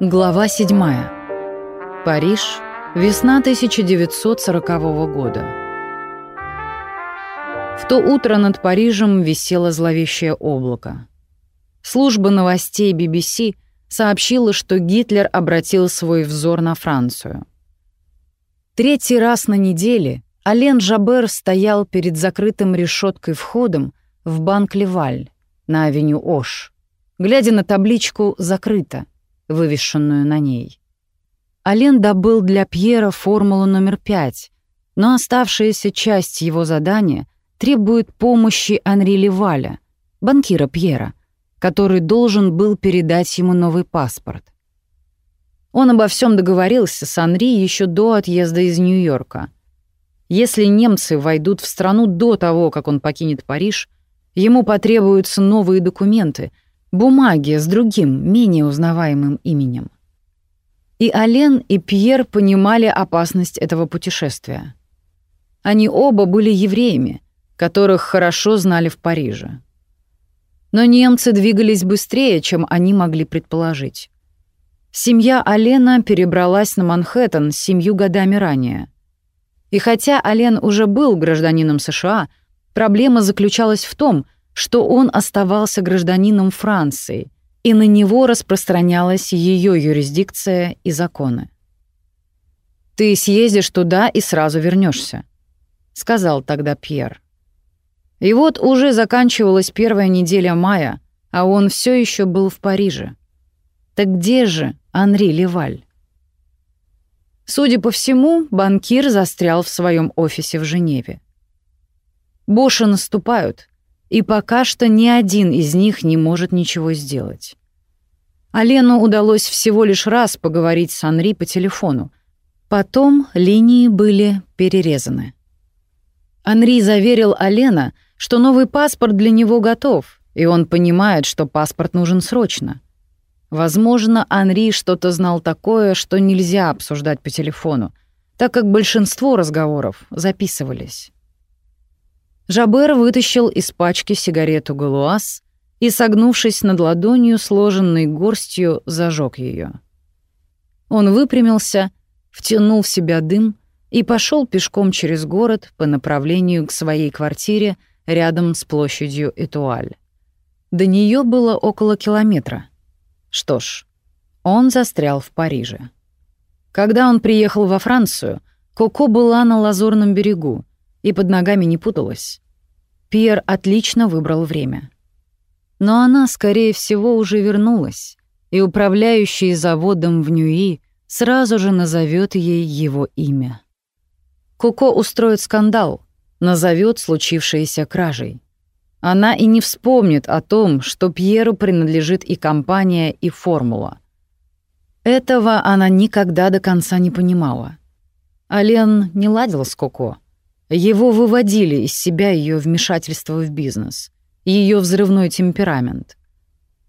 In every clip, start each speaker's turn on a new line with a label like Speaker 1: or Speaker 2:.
Speaker 1: Глава 7. Париж. Весна 1940 года. В то утро над Парижем висело зловещее облако. Служба новостей BBC сообщила, что Гитлер обратил свой взор на Францию. Третий раз на неделе Ален Жабер стоял перед закрытым решеткой входом в банк Леваль на авеню Ош, глядя на табличку «Закрыто», вывешенную на ней. Ален добыл для Пьера формулу номер пять, но оставшаяся часть его задания требует помощи Анри Леваля, банкира Пьера, который должен был передать ему новый паспорт. Он обо всем договорился с Анри еще до отъезда из Нью-Йорка. Если немцы войдут в страну до того, как он покинет Париж, ему потребуются новые документы — бумаги с другим, менее узнаваемым именем. И Ален, и Пьер понимали опасность этого путешествия. Они оба были евреями, которых хорошо знали в Париже. Но немцы двигались быстрее, чем они могли предположить. Семья Алена перебралась на Манхэттен семью годами ранее. И хотя Ален уже был гражданином США, проблема заключалась в том, что что он оставался гражданином Франции, и на него распространялась ее юрисдикция и законы. «Ты съездишь туда и сразу вернешься, сказал тогда Пьер. И вот уже заканчивалась первая неделя мая, а он все еще был в Париже. Так где же Анри Леваль? Судя по всему, банкир застрял в своем офисе в Женеве. Боши наступают, и пока что ни один из них не может ничего сделать. Алену удалось всего лишь раз поговорить с Анри по телефону. Потом линии были перерезаны. Анри заверил Алена, что новый паспорт для него готов, и он понимает, что паспорт нужен срочно. Возможно, Анри что-то знал такое, что нельзя обсуждать по телефону, так как большинство разговоров записывались. Жабер вытащил из пачки сигарету Галуаз и, согнувшись над ладонью, сложенной горстью, зажег ее. Он выпрямился, втянул в себя дым и пошел пешком через город по направлению к своей квартире рядом с площадью Этуаль. До нее было около километра. Что ж, он застрял в Париже. Когда он приехал во Францию, Коко была на Лазурном берегу, и под ногами не путалась. Пьер отлично выбрал время. Но она, скорее всего, уже вернулась, и управляющий заводом в Ньюи сразу же назовет ей его имя. Коко устроит скандал, назовет случившееся кражей. Она и не вспомнит о том, что Пьеру принадлежит и компания, и формула. Этого она никогда до конца не понимала. Ален не ладил с Коко. Его выводили из себя ее вмешательство в бизнес, ее взрывной темперамент.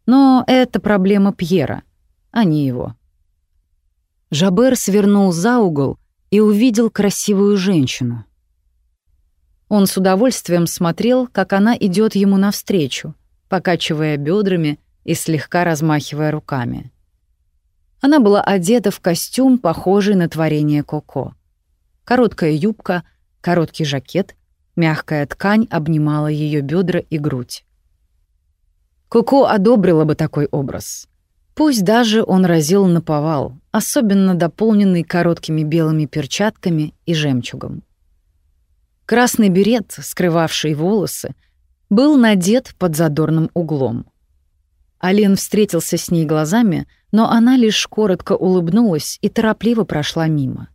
Speaker 1: Но это проблема Пьера, а не его. Жабер свернул за угол и увидел красивую женщину. Он с удовольствием смотрел, как она идет ему навстречу, покачивая бедрами и слегка размахивая руками. Она была одета в костюм, похожий на творение Коко. Короткая юбка — Короткий жакет, мягкая ткань обнимала ее бедра и грудь. Коко одобрила бы такой образ. Пусть даже он разил на повал, особенно дополненный короткими белыми перчатками и жемчугом. Красный берет, скрывавший волосы, был надет под задорным углом. Ален встретился с ней глазами, но она лишь коротко улыбнулась и торопливо прошла мимо.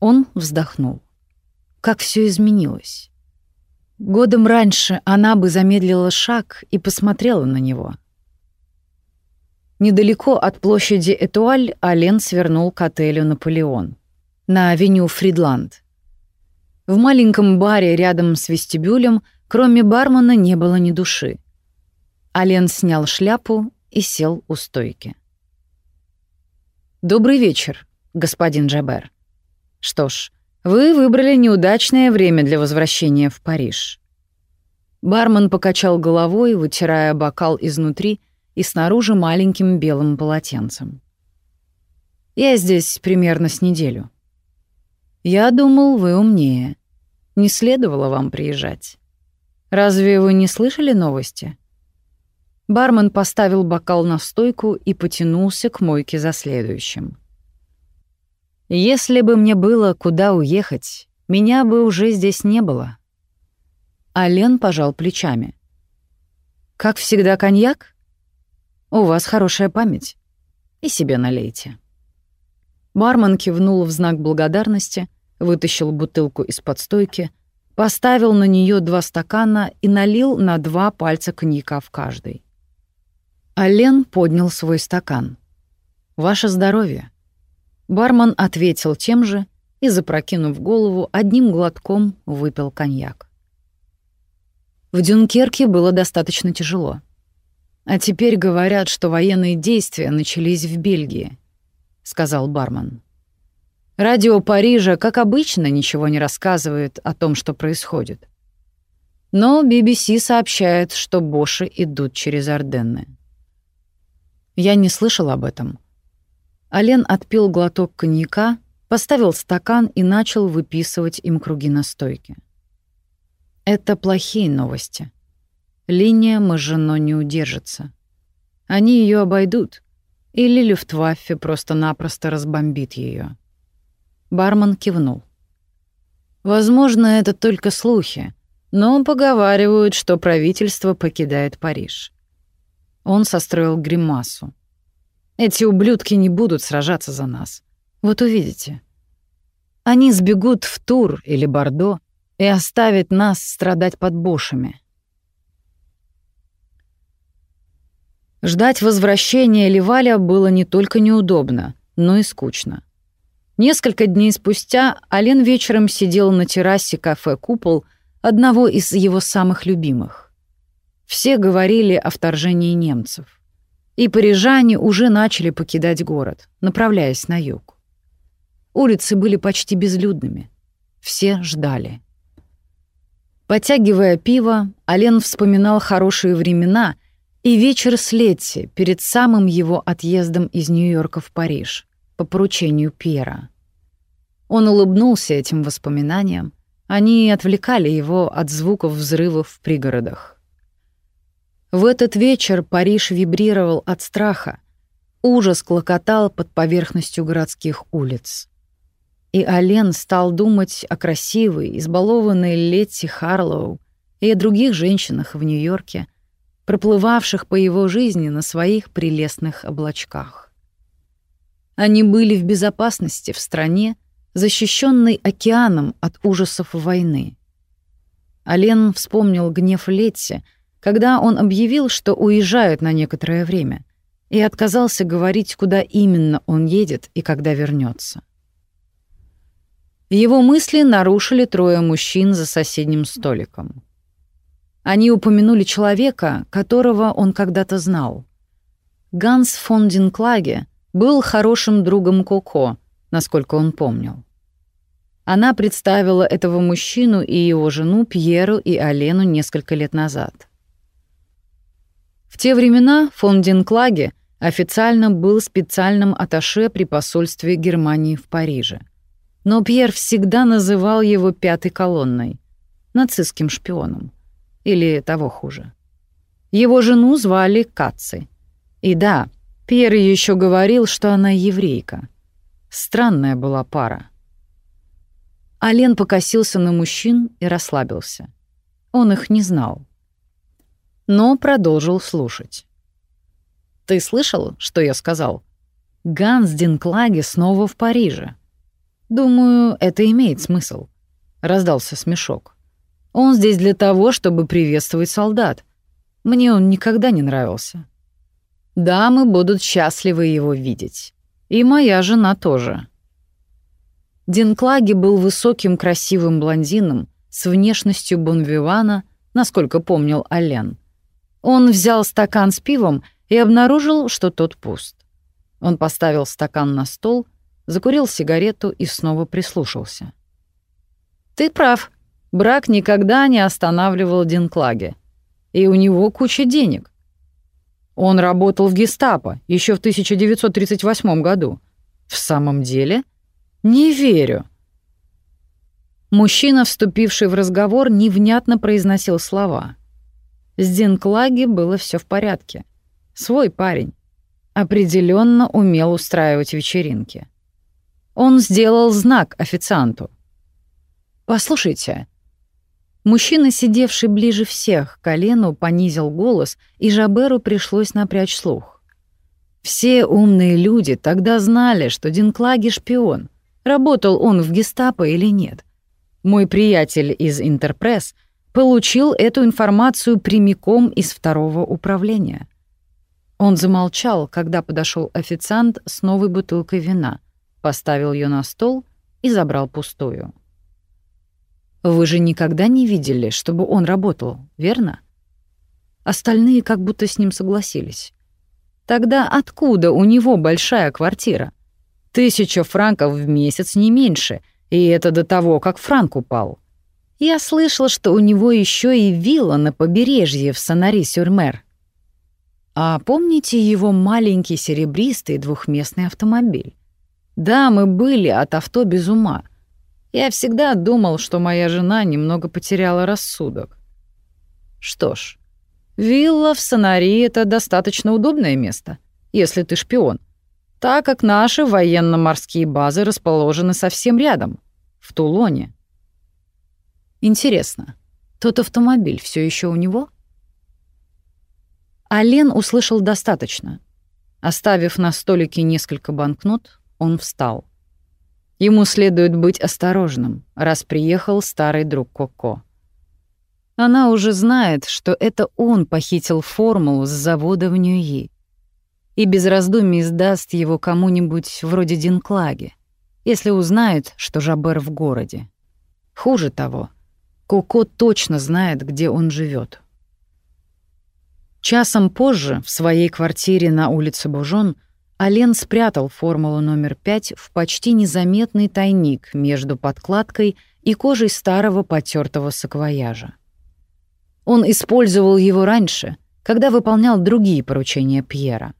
Speaker 1: Он вздохнул как все изменилось. Годом раньше она бы замедлила шаг и посмотрела на него. Недалеко от площади Этуаль Ален свернул к отелю «Наполеон» на авеню Фридланд. В маленьком баре рядом с вестибюлем, кроме бармена, не было ни души. Ален снял шляпу и сел у стойки. «Добрый вечер, господин Джабер. Что ж, вы выбрали неудачное время для возвращения в Париж. Бармен покачал головой, вытирая бокал изнутри и снаружи маленьким белым полотенцем. Я здесь примерно с неделю. Я думал, вы умнее. Не следовало вам приезжать. Разве вы не слышали новости? Бармен поставил бокал на стойку и потянулся к мойке за следующим. Если бы мне было куда уехать, меня бы уже здесь не было. Ален пожал плечами. Как всегда коньяк? У вас хорошая память. И себе налейте. Бармен кивнул в знак благодарности, вытащил бутылку из-под стойки, поставил на нее два стакана и налил на два пальца коньяка в каждый. Ален поднял свой стакан. «Ваше здоровье». Бармен ответил тем же и, запрокинув голову, одним глотком выпил коньяк. В Дюнкерке было достаточно тяжело. А теперь говорят, что военные действия начались в Бельгии —— сказал бармен. «Радио Парижа, как обычно, ничего не рассказывает о том, что происходит. Но BBC сообщает, что Боши идут через Орденны. Я не слышал об этом. Ален отпил глоток коньяка, поставил стакан и начал выписывать им круги на стойке. Это плохие новости. Линия Мажино не удержится. Они ее обойдут, или Люфтваффе просто-напросто разбомбит ее. Бармен кивнул. Возможно, это только слухи, но поговаривают, что правительство покидает Париж. Он состроил гримасу. Эти ублюдки не будут сражаться за нас. Вот увидите. Они сбегут в Тур или Бордо и оставят нас страдать под бошами. Ждать возвращения Ливаля было не только неудобно, но и скучно. Несколько дней спустя Ален вечером сидел на террасе кафе «Купол», одного из его самых любимых. Все говорили о вторжении немцев. И парижане уже начали покидать город, направляясь на юг. Улицы были почти безлюдными. Все ждали. Потягивая пиво, Ален вспоминал хорошие времена и вечер с Летти перед самым его отъездом из Нью-Йорка в Париж по поручению Пьера. Он улыбнулся этим воспоминаниям, они отвлекали его от звуков взрывов в пригородах. В этот вечер Париж вибрировал от страха, ужас клокотал под поверхностью городских улиц. И Ален стал думать о красивой, избалованной Летти Харлоу и о других женщинах в Нью-Йорке, проплывавших по его жизни на своих прелестных облачках. Они были в безопасности в стране, защищенной океаном от ужасов войны. Ален вспомнил гнев Летти, когда он объявил, что уезжает на некоторое время, и отказался говорить, куда именно он едет и когда вернется. Его мысли нарушили трое мужчин за соседним столиком. Они упомянули человека, которого он когда-то знал. Ганс фон Динклаге был хорошим другом Коко, насколько он помнил. Она представила этого мужчину и его жену Пьеру и Алену несколько лет назад. Те времена фон Динклаге официально был специальным атташе при посольстве Германии в Париже. Но Пьер всегда называл его «пятой колонной», нацистским шпионом или того хуже. Его жену звали Каци. И да, Пьер еще говорил, что она еврейка. Странная была пара. Ален покосился на мужчин и расслабился. Он их не знал. Но продолжил слушать. «Ты слышал, что я сказал? Ганс Динклаге снова в Париже. Думаю, это имеет смысл». Раздался смешок. Он здесь для того, чтобы приветствовать солдат. Мне он никогда не нравился. Дамы будут счастливы его видеть. И моя жена тоже. Динклаги был высоким красивым блондином с внешностью бонвивана, насколько помнил Ален. Он взял стакан с пивом и обнаружил, что тот пуст. Он поставил стакан на стол, закурил сигарету и снова прислушался. «Ты прав», Брак никогда не останавливал Динклаге. И у него куча денег. Он работал в гестапо еще в 1938 году. «В самом деле? Не верю». Мужчина, вступивший в разговор, невнятно произносил слова. С Динклаги было все в порядке. Свой парень. Определенно умел устраивать вечеринки. Он сделал знак официанту. «Послушайте». Мужчина, сидевший ближе всех к колену, понизил голос, и Жаберу пришлось напрячь слух. Все умные люди тогда знали, что Динклаги шпион. Работал он в гестапо или нет. Мой приятель из Интерпресс получил эту информацию прямиком из второго управления. Он замолчал, когда подошел официант с новой бутылкой вина, поставил ее на стол и забрал пустую. «Вы же никогда не видели, чтобы он работал, верно?» Остальные как будто с ним согласились. «Тогда откуда у него большая квартира? Тысяча франков в месяц не меньше, и это до того, как франк упал. Я слышал, что у него еще и вилла на побережье в Санари-Сюрмер. А помните его маленький серебристый двухместный автомобиль? Да, мы были от авто без ума. Я всегда думал, что моя жена немного потеряла рассудок. Что ж, вилла в Санари — это достаточно удобное место, если ты шпион, так как наши военно-морские базы расположены совсем рядом, в Тулоне. Интересно, тот автомобиль все еще у него? — Ален услышал достаточно. Оставив на столике несколько банкнот, он встал. Ему следует быть осторожным, раз приехал старый друг Коко. Она уже знает, что это он похитил формулу с завода в Ньюи и без раздумий сдаст его кому-нибудь вроде Динклаги, если узнает, что Жабер в городе. Хуже того, Коко точно знает, где он живет. Часом позже в своей квартире на улице Бужон Ален спрятал формулу номер пять в почти незаметный тайник между подкладкой и кожей старого потертого саквояжа. Он использовал его раньше, когда выполнял другие поручения Пьера.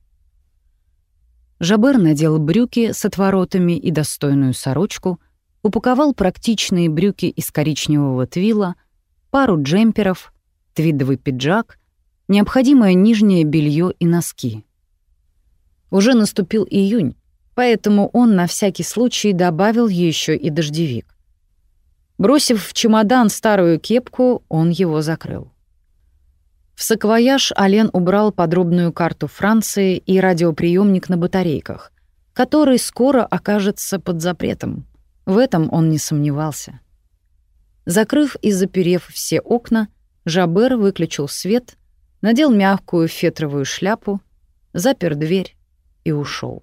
Speaker 1: Жабер надел брюки с отворотами и достойную сорочку, упаковал практичные брюки из коричневого твила, пару джемперов, твидовый пиджак — необходимое нижнее белье и носки. Уже наступил июнь, поэтому он на всякий случай добавил еще и дождевик. Бросив в чемодан старую кепку, он его закрыл. В саквояж Ален убрал подробную карту Франции и радиоприемник на батарейках, который скоро окажется под запретом. В этом он не сомневался. Закрыв и заперев все окна, Жабер выключил свет надел мягкую фетровую шляпу, запер дверь и ушел.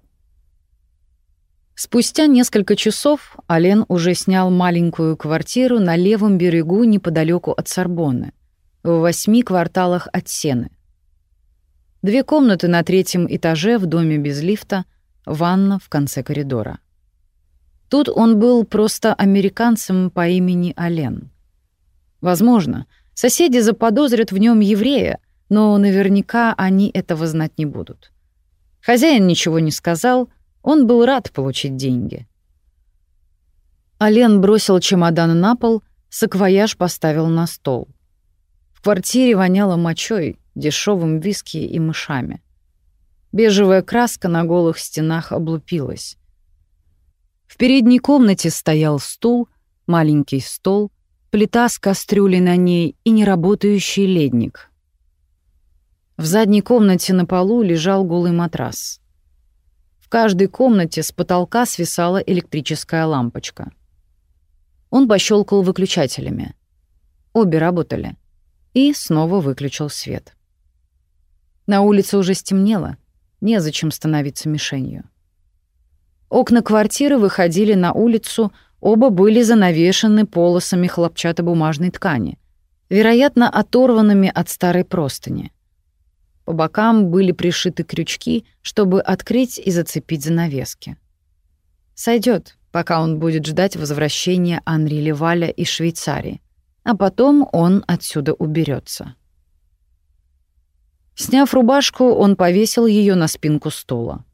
Speaker 1: Спустя несколько часов Ален уже снял маленькую квартиру на левом берегу неподалеку от Сорбонны, в восьми кварталах от Сены. Две комнаты на третьем этаже в доме без лифта, ванна в конце коридора. Тут он был просто американцем по имени Ален. Возможно, соседи заподозрят в нем еврея, но наверняка они этого знать не будут. Хозяин ничего не сказал, он был рад получить деньги. Ален бросил чемодан на пол, саквояж поставил на стол. В квартире воняло мочой, дешевым виски и мышами. Бежевая краска на голых стенах облупилась. В передней комнате стоял стул, маленький стол, плита с кастрюлей на ней и неработающий ледник, в задней комнате на полу лежал голый матрас. В каждой комнате с потолка свисала электрическая лампочка. Он пощелкал выключателями. Обе работали. И снова выключил свет. На улице уже стемнело, незачем становиться мишенью. Окна квартиры выходили на улицу, оба были занавешены полосами хлопчатобумажной ткани, вероятно, оторванными от старой простыни. По бокам были пришиты крючки, чтобы открыть и зацепить занавески. Сойдет, пока он будет ждать возвращения Анри Леваля из Швейцарии, а потом он отсюда уберется. Сняв рубашку, он повесил ее на спинку стула.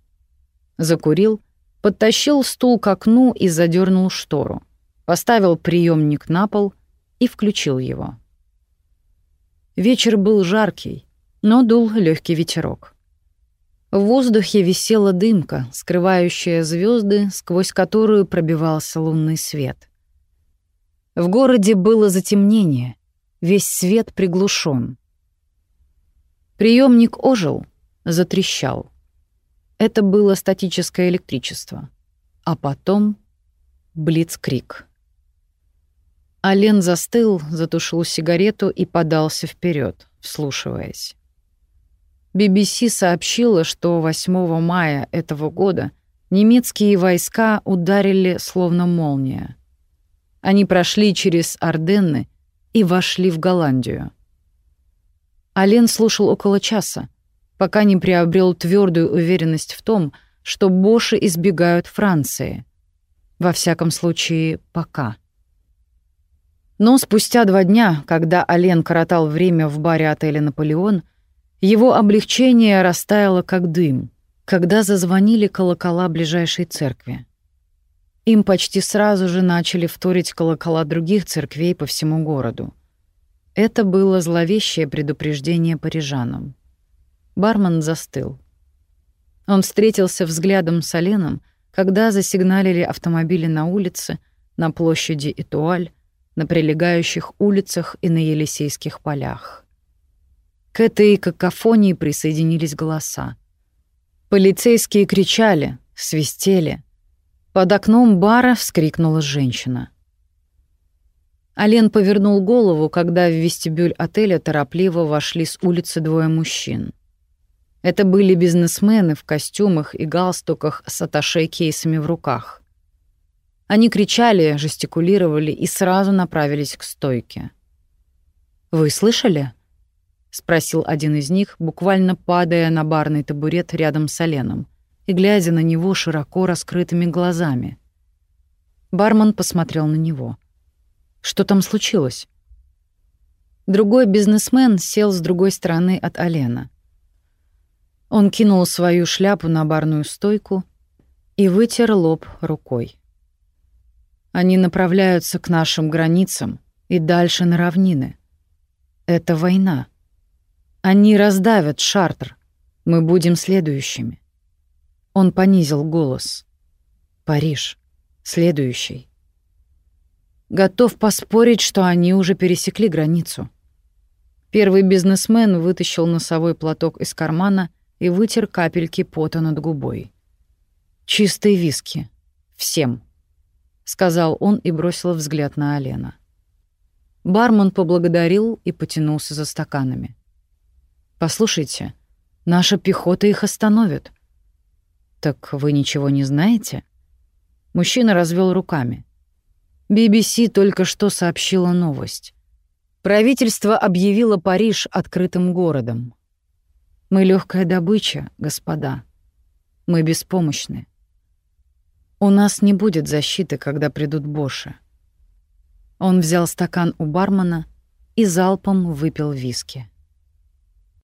Speaker 1: Закурил, Подтащил стул к окну и задернул штору. Поставил приемник на пол и включил его. Вечер был жаркий, но дул легкий ветерок. В воздухе висела дымка, скрывающая звезды, сквозь которую пробивался лунный свет. В городе было затемнение, весь свет приглушен. Приемник ожил, затрещал. Это было статическое электричество. А потом блицкрик. Ален застыл, затушил сигарету и подался вперед, вслушиваясь. BBC сообщила, что 8 мая этого года немецкие войска ударили словно молния. Они прошли через Орденны и вошли в Голландию. Ален слушал около часа, пока не приобрел твердую уверенность в том, что Боши избегают Франции. Во всяком случае, пока. Но спустя два дня, когда Ален коротал время в баре отеля «Наполеон», его облегчение растаяло как дым, когда зазвонили колокола ближайшей церкви. Им почти сразу же начали вторить колокола других церквей по всему городу. Это было зловещее предупреждение парижанам. Бармен застыл. Он встретился взглядом с Оленом, когда засигналили автомобили на улице, на площади Этуаль, на прилегающих улицах и на Елисейских полях. К этой какофонии присоединились голоса. Полицейские кричали, свистели. Под окном бара вскрикнула женщина. Ален повернул голову, когда в вестибюль отеля торопливо вошли с улицы двое мужчин. Это были бизнесмены в костюмах и галстуках с аташе-кейсами в руках. Они кричали, жестикулировали и сразу направились к стойке. «Вы слышали?» — спросил один из них, буквально падая на барный табурет рядом с Оленом и глядя на него широко раскрытыми глазами. Бармен посмотрел на него. «Что там случилось?» Другой бизнесмен сел с другой стороны от Алена — он кинул свою шляпу на барную стойку и вытер лоб рукой. Они направляются к нашим границам и дальше на равнины. Это война. Они раздавят Шартр. Мы будем следующими. Он понизил голос. Париж. Следующий. Готов поспорить, что они уже пересекли границу. Первый бизнесмен вытащил носовой платок из кармана и вытер капельки пота над губой. «Чистые виски. Всем», — сказал он и бросил взгляд на Алена. Бармен поблагодарил и потянулся за стаканами. «Послушайте, наша пехота их остановит». «Так вы ничего не знаете?» Мужчина развел руками. BBC только что сообщила новость. Правительство объявило Париж открытым городом. Мы легкая добыча, господа. Мы беспомощны. У нас не будет защиты, когда придут Боши. Он взял стакан у бармена и залпом выпил виски.